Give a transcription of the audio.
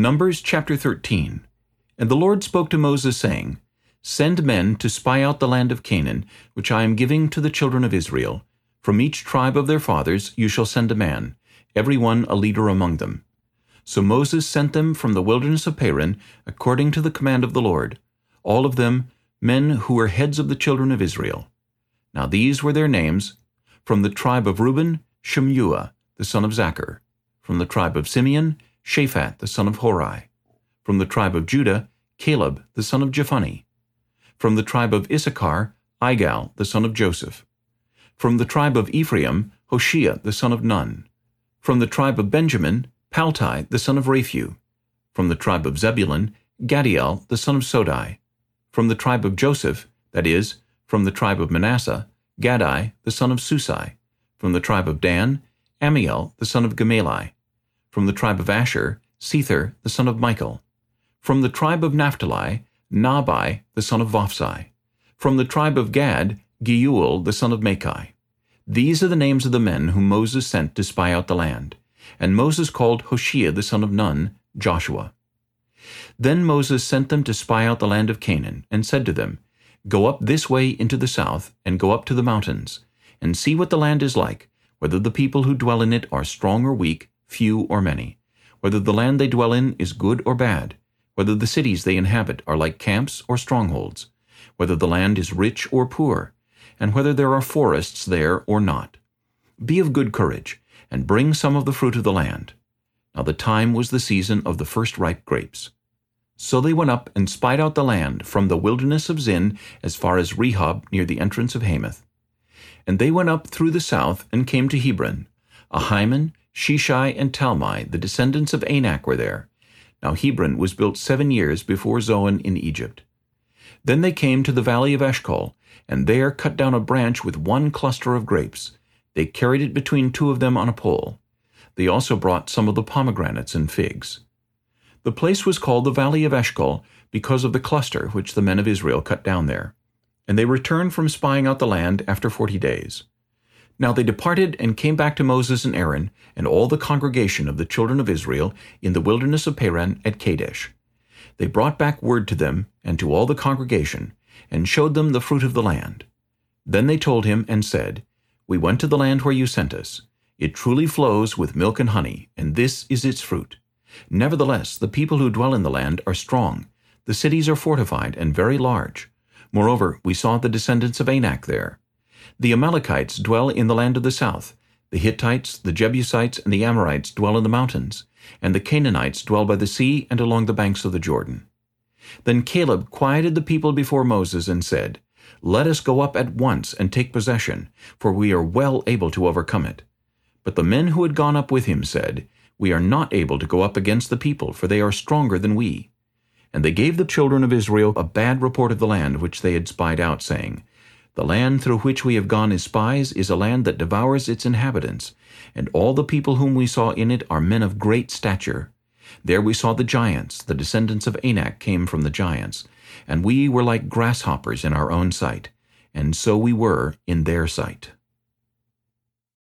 Numbers chapter 13 And the Lord spoke to Moses, saying, Send men to spy out the land of Canaan, which I am giving to the children of Israel. From each tribe of their fathers you shall send a man, every one a leader among them. So Moses sent them from the wilderness of Paran, according to the command of the Lord, all of them men who were heads of the children of Israel. Now these were their names, from the tribe of Reuben, Shammua, the son of Zaccur. From the tribe of Simeon, Shaphat the son of Hori. From the tribe of Judah, Caleb the son of Jephunneh. From the tribe of Issachar, Igal the son of Joseph. From the tribe of Ephraim, Hoshea the son of Nun. From the tribe of Benjamin, Palti the son of Raphu. From the tribe of Zebulun, Gaddiel the son of Sodi. From the tribe of Joseph, that is, from the tribe of Manasseh, Gaddi the son of Susi. From the tribe of Dan, Ammiel the son of Gemalli. From the tribe of Asher, Sethur the son of Michael. From the tribe of Naphtali, Nahbi the son of Vophsi. From the tribe of Gad, Geuel the son of Machi. These are the names of the men whom Moses sent to spy out the land. And Moses called Hoshea the son of Nun, Joshua. Then Moses sent them to spy out the land of Canaan, and said to them, Go up this way into the south, and go up to the mountains, and see what the land is like, whether the people who dwell in it are strong or weak, few or many, whether the land they dwell in is good or bad, whether the cities they inhabit are like camps or strongholds, whether the land is rich or poor, and whether there are forests there or not. Be of good courage, and bring some of the fruit of the land. Now the time was the season of the first ripe grapes. So they went up and spied out the land from the wilderness of Zin as far as Rehob near the entrance of Hamath. And they went up through the south and came to Hebron. Ahiman, Sheshai and Talmai, the descendants of Anak, were there. Now Hebron was built seven years before Zoan in Egypt. Then they came to the valley of Eshcol, and there cut down a branch with one cluster of grapes. They carried it between two of them on a pole. They also brought some of the pomegranates and figs. The place was called the valley of Eshcol because of the cluster which the men of Israel cut down there. And they returned from spying out the land after forty days. Now they departed and came back to Moses and Aaron and all the congregation of the children of Israel in the wilderness of Paran at Kadesh. They brought back word to them and to all the congregation, and showed them the fruit of the land. Then they told him and said, We went to the land where you sent us. It truly flows with milk and honey, and this is its fruit. Nevertheless, the people who dwell in the land are strong. The cities are fortified and very large. Moreover, we saw the descendants of Anak there. The Amalekites dwell in the land of the south. The Hittites, the Jebusites, and the Amorites dwell in the mountains, and the Canaanites dwell by the sea and along the banks of the Jordan. Then Caleb quieted the people before Moses and said, Let us go up at once and take possession, for we are well able to overcome it. But the men who had gone up with him said, We are not able to go up against the people, for they are stronger than we. And they gave the children of Israel a bad report of the land which they had spied out, saying, the land through which we have gone as spies is a land that devours its inhabitants, and all the people whom we saw in it are men of great stature. There we saw the giants, the descendants of Anak came from the giants, and we were like grasshoppers in our own sight, and so we were in their sight.